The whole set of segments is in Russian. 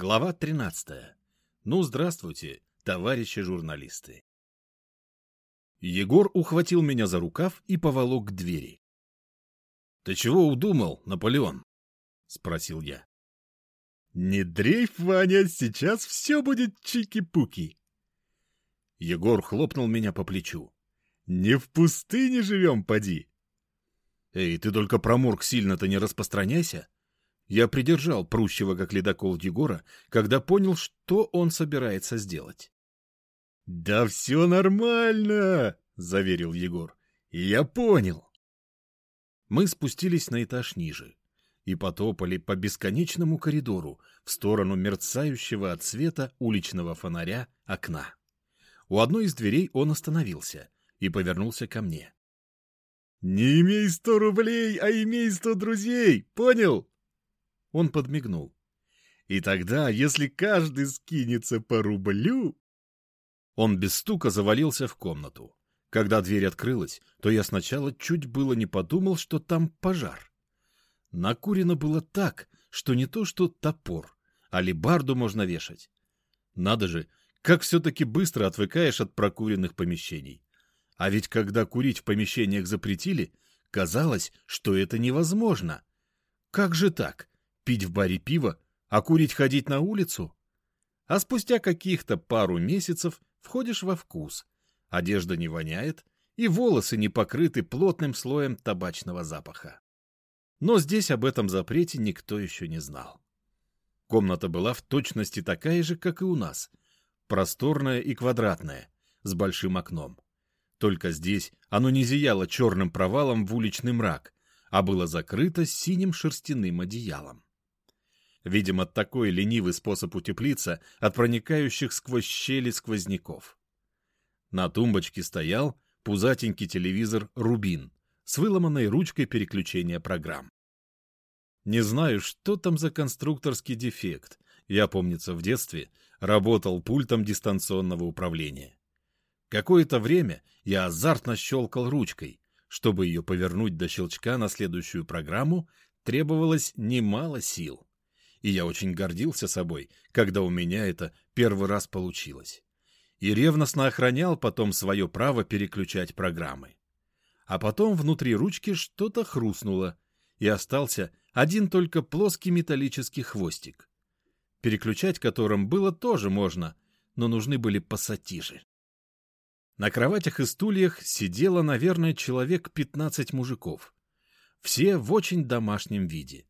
Глава 13. Ну, здравствуйте, товарищи журналисты. Егор ухватил меня за рукав и поволок к двери. — Ты чего удумал, Наполеон? — спросил я. — Не дрейф, Ваня, сейчас все будет чики-пуки. Егор хлопнул меня по плечу. — Не в пустыне живем, поди. — Эй, ты только про морг сильно-то не распространяйся. Я придержал прущего как ледокол Егора, когда понял, что он собирается сделать. — Да все нормально, — заверил Егор. — Я понял. Мы спустились на этаж ниже и потопали по бесконечному коридору в сторону мерцающего от света уличного фонаря окна. У одной из дверей он остановился и повернулся ко мне. — Не имей сто рублей, а имей сто друзей, понял? Он подмигнул. «И тогда, если каждый скинется по рублю...» Он без стука завалился в комнату. Когда дверь открылась, то я сначала чуть было не подумал, что там пожар. Накурено было так, что не то что топор, а лебарду можно вешать. Надо же, как все-таки быстро отвыкаешь от прокуренных помещений. А ведь когда курить в помещениях запретили, казалось, что это невозможно. Как же так? Пить в баре пиво, а курить ходить на улицу? А спустя каких-то пару месяцев входишь во вкус, одежда не воняет, и волосы не покрыты плотным слоем табачного запаха. Но здесь об этом запрете никто еще не знал. Комната была в точности такая же, как и у нас, просторная и квадратная, с большим окном. Только здесь оно не зияло черным провалом в уличный мрак, а было закрыто синим шерстяным одеялом. Видимо, такой ленивый способ утеплиться от проникающих сквозь щели сквозняков. На тумбочке стоял пузатенький телевизор «Рубин» с выломанной ручкой переключения программ. Не знаю, что там за конструкторский дефект. Я, помнится, в детстве работал пультом дистанционного управления. Какое-то время я азартно щелкал ручкой. Чтобы ее повернуть до щелчка на следующую программу, требовалось немало сил и я очень гордился собой, когда у меня это первый раз получилось. И ревностно охранял потом свое право переключать программы. А потом внутри ручки что-то хрустнуло, и остался один только плоский металлический хвостик, переключать которым было тоже можно, но нужны были пассатижи. На кроватях и стульях сидело, наверное, человек 15 мужиков. Все в очень домашнем виде.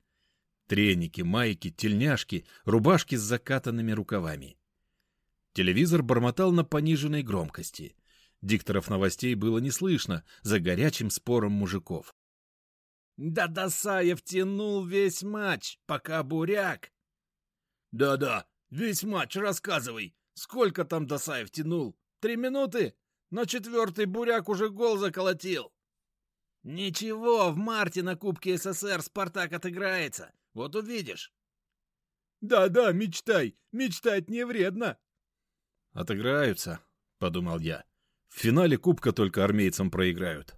Треники, майки, тельняшки, рубашки с закатанными рукавами. Телевизор бормотал на пониженной громкости. Дикторов новостей было не слышно за горячим спором мужиков. «Да Досаев тянул весь матч, пока буряк!» «Да-да, весь матч рассказывай! Сколько там Досаев тянул? Три минуты? Но четвертый буряк уже гол заколотил!» «Ничего, в марте на Кубке СССР «Спартак» отыграется. Вот увидишь. Да-да, мечтай. Мечтать не вредно. Отыграются, подумал я. В финале Кубка только армейцам проиграют.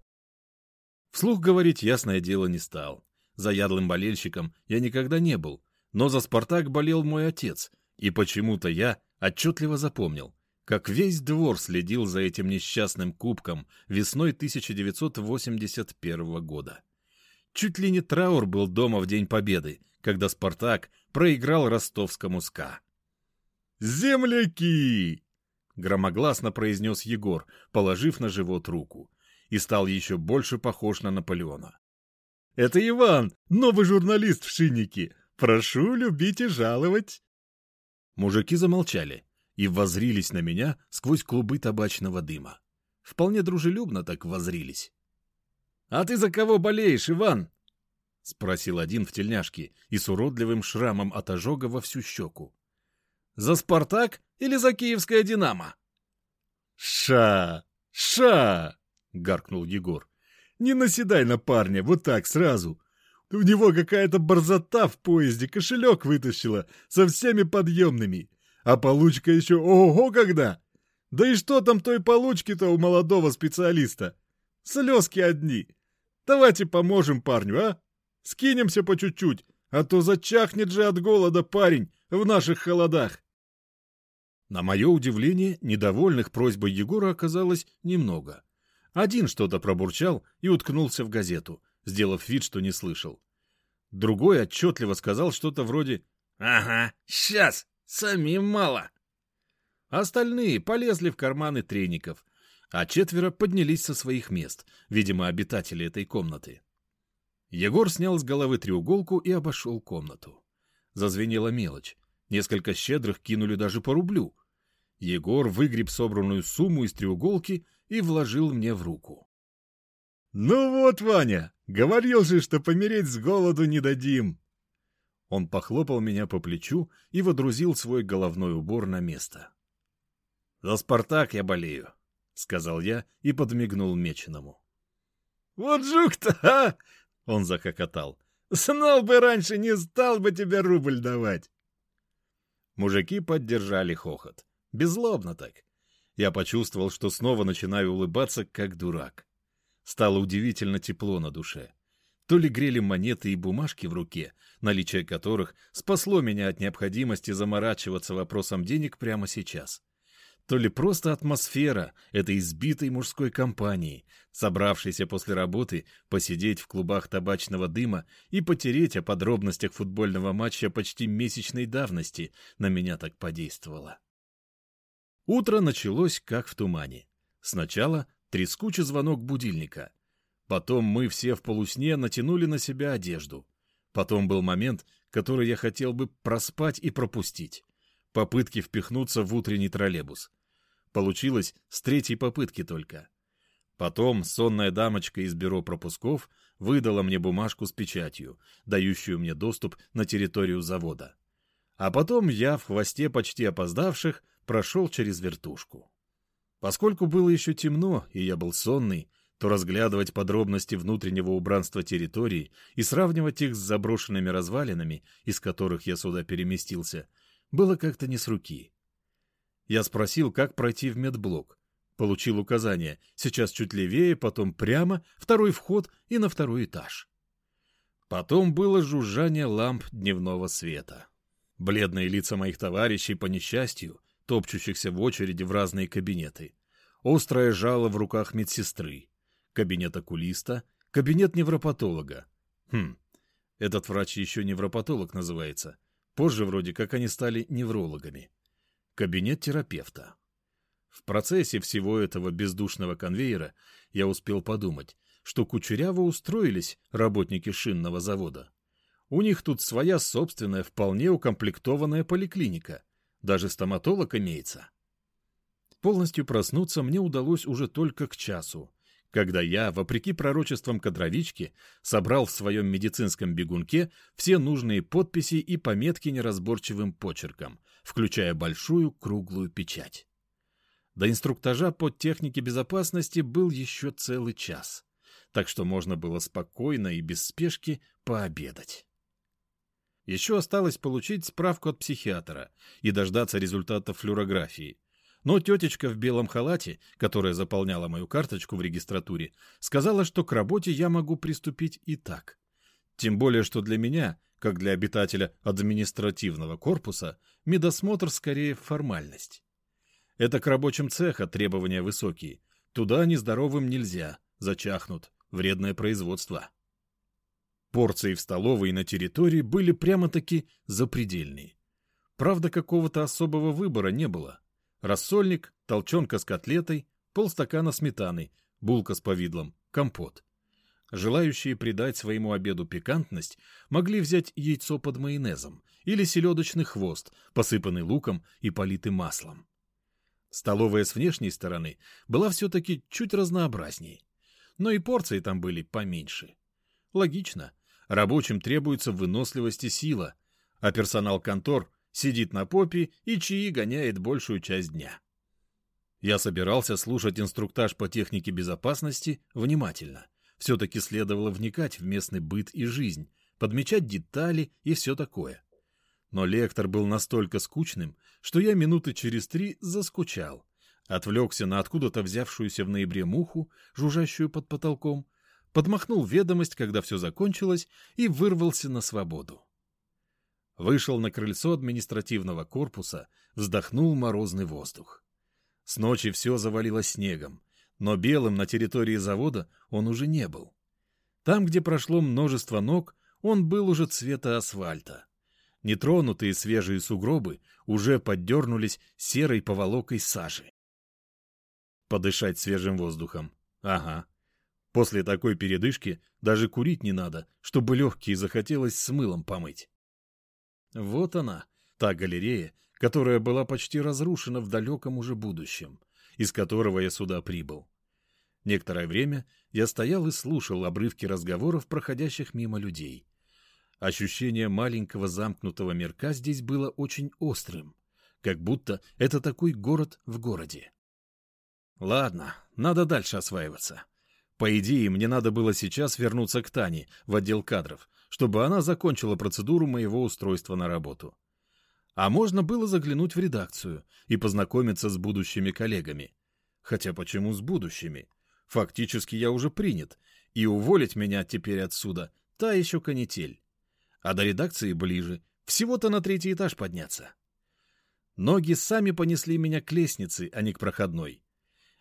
Вслух говорить ясное дело не стал. Заядлым болельщиком я никогда не был, но за «Спартак» болел мой отец, и почему-то я отчетливо запомнил, как весь двор следил за этим несчастным кубком весной 1981 года. Чуть ли не траур был дома в День Победы, когда «Спартак» проиграл ростовскому СКА. «Земляки!» — громогласно произнес Егор, положив на живот руку, и стал еще больше похож на Наполеона. «Это Иван, новый журналист в Шиннике. Прошу любить и жаловать». Мужики замолчали и воззрились на меня сквозь клубы табачного дыма. Вполне дружелюбно так воззрились. «А ты за кого болеешь, Иван?» — спросил один в тельняшке и с уродливым шрамом от ожога во всю щеку. «За «Спартак» или за «Киевское Динамо»?» «Ша! Ша!» — гаркнул Егор. «Не наседай на парня, вот так, сразу. У него какая-то борзота в поезде, кошелек вытащила, со всеми подъемными. А получка еще ого когда! Да и что там той получки-то у молодого специалиста? Слезки одни. Давайте поможем парню, а? Скинемся по чуть-чуть, а то зачахнет же от голода парень, в наших холодах. На мое удивление, недовольных просьбой Егора оказалось немного. Один что-то пробурчал и уткнулся в газету, сделав вид, что не слышал. Другой отчетливо сказал что-то вроде «Ага, сейчас, самим мало». Остальные полезли в карманы треников, а четверо поднялись со своих мест, видимо, обитатели этой комнаты. Егор снял с головы треуголку и обошел комнату. Зазвенела мелочь. Несколько щедрых кинули даже по рублю. Егор выгреб собранную сумму из треуголки и вложил мне в руку. «Ну вот, Ваня, говорил же, что помереть с голоду не дадим!» Он похлопал меня по плечу и водрузил свой головной убор на место. «За «Спартак» я болею», — сказал я и подмигнул Меченому. «Вот жук-то, а!» — он захохотал. «Знал бы раньше, не стал бы тебе рубль давать!» Мужики поддержали хохот. Беззлобно так. Я почувствовал, что снова начинаю улыбаться, как дурак. Стало удивительно тепло на душе. То ли грели монеты и бумажки в руке, наличие которых спасло меня от необходимости заморачиваться вопросом денег прямо сейчас то ли просто атмосфера этой избитой мужской компании, собравшейся после работы посидеть в клубах табачного дыма и потереть о подробностях футбольного матча почти месячной давности, на меня так подействовало. Утро началось как в тумане. Сначала трескучий звонок будильника. Потом мы все в полусне натянули на себя одежду. Потом был момент, который я хотел бы проспать и пропустить. Попытки впихнуться в утренний троллейбус. Получилось с третьей попытки только. Потом сонная дамочка из бюро пропусков выдала мне бумажку с печатью, дающую мне доступ на территорию завода. А потом я, в хвосте почти опоздавших, прошел через вертушку. Поскольку было еще темно, и я был сонный, то разглядывать подробности внутреннего убранства территории и сравнивать их с заброшенными развалинами, из которых я сюда переместился, было как-то не с руки. Я спросил, как пройти в медблок. Получил указание. Сейчас чуть левее, потом прямо, второй вход и на второй этаж. Потом было жужжание ламп дневного света. Бледные лица моих товарищей по несчастью, топчущихся в очереди в разные кабинеты. Острое жало в руках медсестры. Кабинет окулиста, кабинет невропатолога. Хм, этот врач еще невропатолог называется. Позже вроде как они стали неврологами. Кабинет терапевта. В процессе всего этого бездушного конвейера я успел подумать, что кучеряво устроились работники шинного завода. У них тут своя собственная, вполне укомплектованная поликлиника. Даже стоматолог имеется. Полностью проснуться мне удалось уже только к часу, когда я, вопреки пророчествам кадровички, собрал в своем медицинском бегунке все нужные подписи и пометки неразборчивым почерком, включая большую круглую печать. До инструктажа по технике безопасности был еще целый час, так что можно было спокойно и без спешки пообедать. Еще осталось получить справку от психиатра и дождаться результатов флюорографии. Но тетечка в белом халате, которая заполняла мою карточку в регистратуре, сказала, что к работе я могу приступить и так. Тем более, что для меня как для обитателя административного корпуса, медосмотр скорее формальность. Это к рабочим цеха требования высокие. Туда нездоровым нельзя, зачахнут, вредное производство. Порции в столовой и на территории были прямо-таки запредельные. Правда, какого-то особого выбора не было. Рассольник, толченка с котлетой, полстакана сметаны, булка с повидлом, компот. Желающие придать своему обеду пикантность могли взять яйцо под майонезом или селедочный хвост, посыпанный луком и политый маслом. Столовая с внешней стороны была все-таки чуть разнообразней, но и порции там были поменьше. Логично, рабочим требуется выносливость и сила, а персонал контор сидит на попе и чаи гоняет большую часть дня. Я собирался слушать инструктаж по технике безопасности внимательно — все-таки следовало вникать в местный быт и жизнь, подмечать детали и все такое. Но лектор был настолько скучным, что я минуты через три заскучал. Отвлекся на откуда-то взявшуюся в ноябре муху, жужжащую под потолком, подмахнул ведомость, когда все закончилось, и вырвался на свободу. Вышел на крыльцо административного корпуса, вздохнул морозный воздух. С ночи все завалило снегом, но белым на территории завода он уже не был. Там, где прошло множество ног, он был уже цвета асфальта. Нетронутые свежие сугробы уже поддернулись серой поволокой сажи. Подышать свежим воздухом. Ага. После такой передышки даже курить не надо, чтобы легкие захотелось с мылом помыть. Вот она, та галерея, которая была почти разрушена в далеком уже будущем, из которого я сюда прибыл. Некоторое время я стоял и слушал обрывки разговоров, проходящих мимо людей. Ощущение маленького замкнутого мирка здесь было очень острым, как будто это такой город в городе. Ладно, надо дальше осваиваться. По идее, мне надо было сейчас вернуться к Тане в отдел кадров, чтобы она закончила процедуру моего устройства на работу. А можно было заглянуть в редакцию и познакомиться с будущими коллегами. Хотя почему с будущими? Фактически я уже принят, и уволить меня теперь отсюда — та еще канитель а до редакции ближе, всего-то на третий этаж подняться. Ноги сами понесли меня к лестнице, а не к проходной.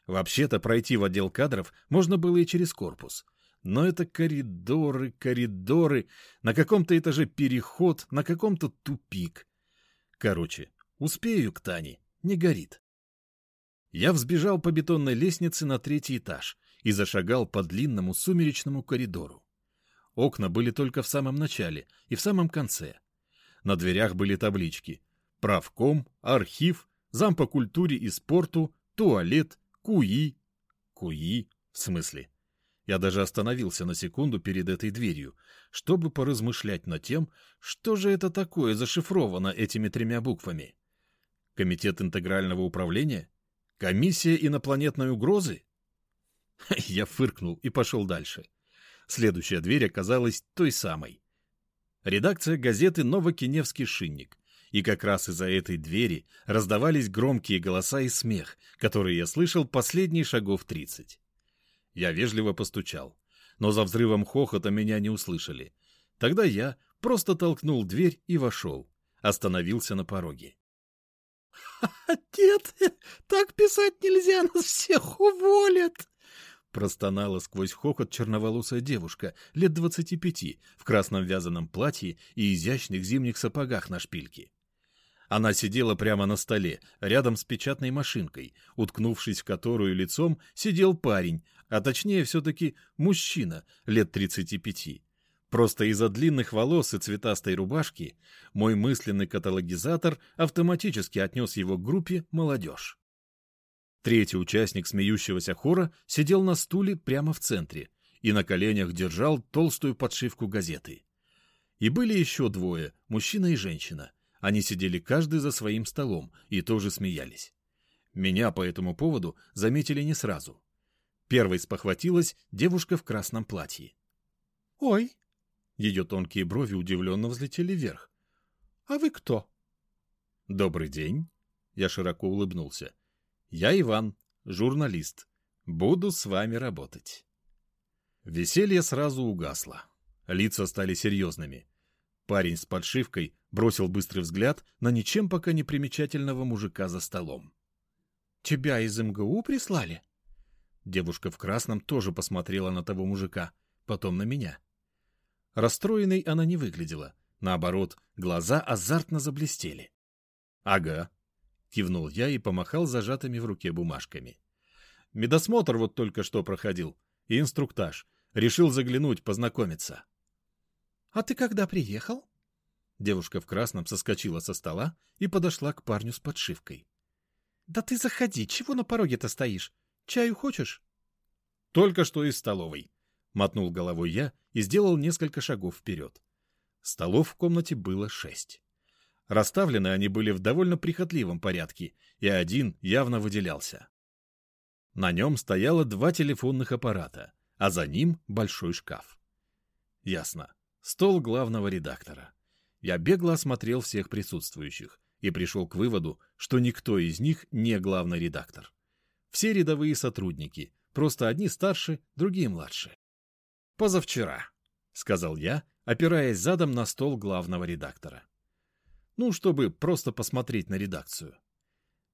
Вообще-то пройти в отдел кадров можно было и через корпус. Но это коридоры, коридоры, на каком-то этаже переход, на каком-то тупик. Короче, успею к Тане, не горит. Я взбежал по бетонной лестнице на третий этаж и зашагал по длинному сумеречному коридору. Окна были только в самом начале и в самом конце. На дверях были таблички «Правком», «Архив», «Зам по культуре и спорту», «Туалет», «КУИ». «КУИ» в смысле? Я даже остановился на секунду перед этой дверью, чтобы поразмышлять над тем, что же это такое зашифровано этими тремя буквами. Комитет интегрального управления? Комиссия инопланетной угрозы? Я фыркнул и пошел дальше. Следующая дверь оказалась той самой. Редакция газеты «Новокиневский шинник». И как раз из-за этой двери раздавались громкие голоса и смех, которые я слышал последние шагов тридцать. Я вежливо постучал, но за взрывом хохота меня не услышали. Тогда я просто толкнул дверь и вошел. Остановился на пороге. — Дед, так писать нельзя, нас всех уволят! Простонала сквозь хохот черноволосая девушка, лет двадцати пяти, в красном вязаном платье и изящных зимних сапогах на шпильке. Она сидела прямо на столе, рядом с печатной машинкой, уткнувшись в которую лицом сидел парень, а точнее все-таки мужчина, лет тридцати пяти. Просто из-за длинных волос и цветастой рубашки мой мысленный каталогизатор автоматически отнес его к группе «Молодежь». Третий участник смеющегося хора сидел на стуле прямо в центре и на коленях держал толстую подшивку газеты. И были еще двое, мужчина и женщина. Они сидели каждый за своим столом и тоже смеялись. Меня по этому поводу заметили не сразу. Первой спохватилась девушка в красном платье. «Ой!» Ее тонкие брови удивленно взлетели вверх. «А вы кто?» «Добрый день!» Я широко улыбнулся. Я Иван, журналист. Буду с вами работать. Веселье сразу угасло. Лица стали серьезными. Парень с подшивкой бросил быстрый взгляд на ничем пока не примечательного мужика за столом. «Тебя из МГУ прислали?» Девушка в красном тоже посмотрела на того мужика, потом на меня. Расстроенной она не выглядела. Наоборот, глаза азартно заблестели. «Ага, — кивнул я и помахал зажатыми в руке бумажками. «Медосмотр вот только что проходил. И инструктаж. Решил заглянуть, познакомиться». «А ты когда приехал?» Девушка в красном соскочила со стола и подошла к парню с подшивкой. «Да ты заходи, чего на пороге-то стоишь? Чаю хочешь?» «Только что из столовой», — мотнул головой я и сделал несколько шагов вперед. Столов в комнате было шесть. Расставлены они были в довольно прихотливом порядке, и один явно выделялся. На нем стояло два телефонных аппарата, а за ним большой шкаф. Ясно. Стол главного редактора. Я бегло осмотрел всех присутствующих и пришел к выводу, что никто из них не главный редактор. Все рядовые сотрудники, просто одни старше, другие младше. «Позавчера», — сказал я, опираясь задом на стол главного редактора. Ну, чтобы просто посмотреть на редакцию.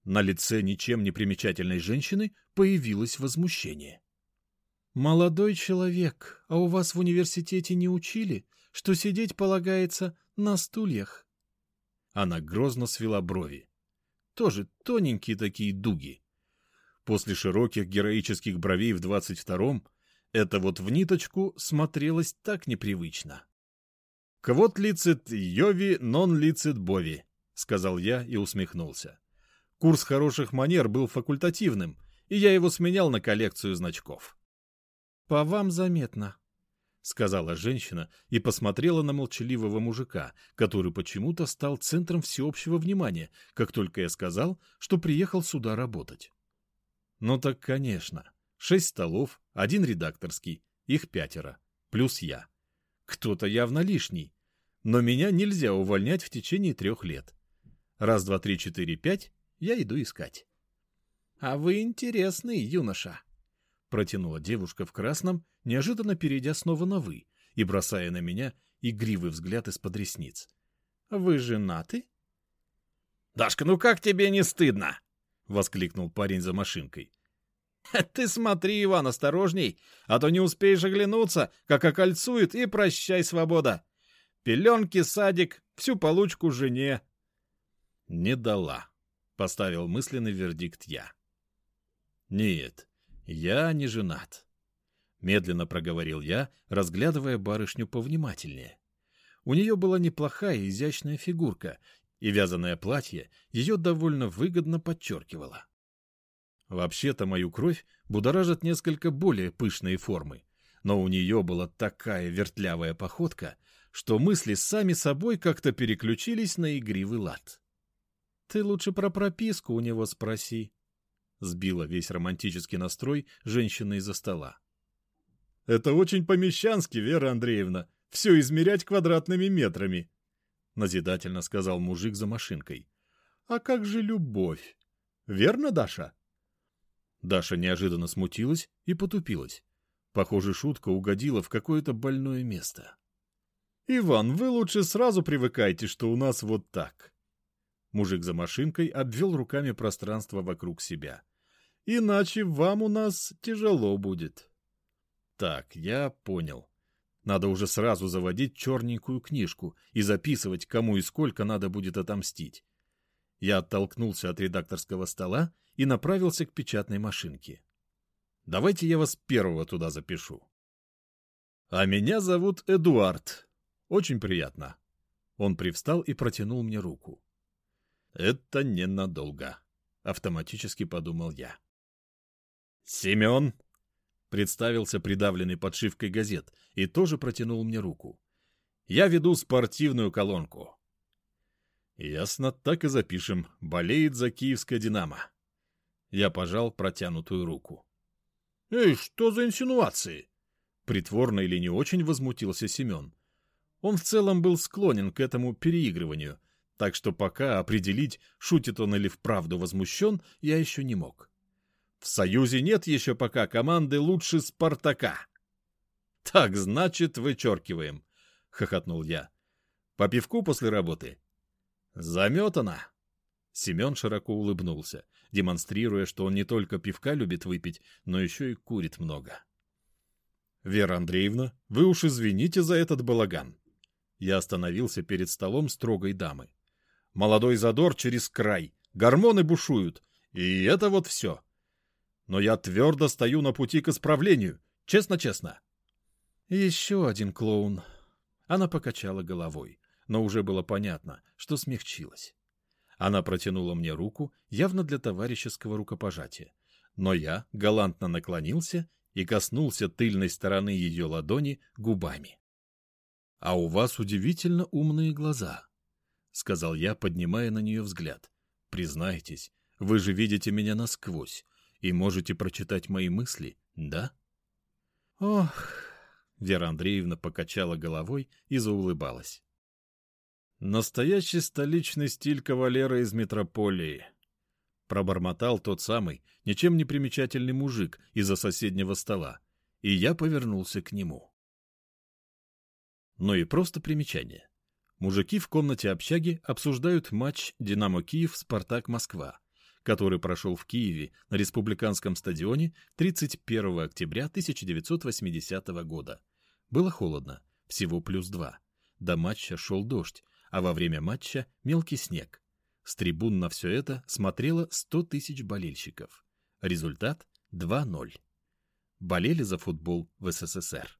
На лице ничем не примечательной женщины появилось возмущение. «Молодой человек, а у вас в университете не учили, что сидеть полагается на стульях?» Она грозно свела брови. Тоже тоненькие такие дуги. После широких героических бровей в двадцать втором это вот в ниточку смотрелось так непривычно. «Квот лицит Йови, нон лицит Бови», — сказал я и усмехнулся. Курс хороших манер был факультативным, и я его сменял на коллекцию значков. «По вам заметно», — сказала женщина и посмотрела на молчаливого мужика, который почему-то стал центром всеобщего внимания, как только я сказал, что приехал сюда работать. Ну так, конечно. Шесть столов, один редакторский, их пятеро, плюс я. Кто-то явно лишний. Но меня нельзя увольнять в течение трех лет. Раз, два, три, четыре, пять я иду искать. — А вы интересный, юноша, — протянула девушка в красном, неожиданно перейдя снова на «вы» и бросая на меня игривый взгляд из-под ресниц. — Вы женаты? — Дашка, ну как тебе не стыдно? — воскликнул парень за машинкой. — Ты смотри, Иван, осторожней, а то не успеешь оглянуться, как окольцует, и прощай, свобода. Пеленки, садик, всю получку жене. — Не дала, — поставил мысленный вердикт я. — Нет, я не женат, — медленно проговорил я, разглядывая барышню повнимательнее. У нее была неплохая изящная фигурка, и вязаное платье ее довольно выгодно подчеркивало. Вообще-то мою кровь будоражат несколько более пышные формы, но у нее была такая вертлявая походка, что мысли сами собой как-то переключились на игривый лад. «Ты лучше про прописку у него спроси», — сбила весь романтический настрой женщина из-за стола. «Это очень помещански, Вера Андреевна, все измерять квадратными метрами», — назидательно сказал мужик за машинкой. «А как же любовь? Верно, Даша?» Даша неожиданно смутилась и потупилась. Похоже, шутка угодила в какое-то больное место. «Иван, вы лучше сразу привыкайте, что у нас вот так». Мужик за машинкой обвел руками пространство вокруг себя. «Иначе вам у нас тяжело будет». «Так, я понял. Надо уже сразу заводить черненькую книжку и записывать, кому и сколько надо будет отомстить. Я оттолкнулся от редакторского стола и направился к печатной машинке. Давайте я вас первого туда запишу. А меня зовут Эдуард. Очень приятно. Он привстал и протянул мне руку. Это ненадолго, автоматически подумал я. Семен, представился придавленный подшивкой газет и тоже протянул мне руку. Я веду спортивную колонку. Ясно, так и запишем. Болеет за киевское «Динамо». Я пожал протянутую руку. «Эй, что за инсинуации?» Притворно или не очень возмутился Семен. Он в целом был склонен к этому переигрыванию, так что пока определить, шутит он или вправду возмущен, я еще не мог. В Союзе нет еще пока команды лучше Спартака. Так, значит, вычеркиваем, — хохотнул я. По пивку после работы. Заметано. Семен широко улыбнулся, демонстрируя, что он не только пивка любит выпить, но еще и курит много. «Вера Андреевна, вы уж извините за этот балаган». Я остановился перед столом строгой дамы. «Молодой задор через край, гормоны бушуют, и это вот все. Но я твердо стою на пути к исправлению, честно-честно». «Еще один клоун». Она покачала головой, но уже было понятно, что смягчилась. Она протянула мне руку, явно для товарищеского рукопожатия. Но я галантно наклонился и коснулся тыльной стороны ее ладони губами. — А у вас удивительно умные глаза, — сказал я, поднимая на нее взгляд. — Признайтесь, вы же видите меня насквозь и можете прочитать мои мысли, да? — Ох! — Вера Андреевна покачала головой и заулыбалась. Настоящий столичный стиль кавалера из метрополии. Пробормотал тот самый, ничем не примечательный мужик из-за соседнего стола, и я повернулся к нему. Ну и просто примечание. Мужики в комнате общаги обсуждают матч «Динамо Киев-Спартак Москва», который прошел в Киеве на республиканском стадионе 31 октября 1980 года. Было холодно, всего плюс два. До матча шел дождь, а во время матча мелкий снег. С трибун на все это смотрело 100 тысяч болельщиков. Результат 2-0. Болели за футбол в СССР.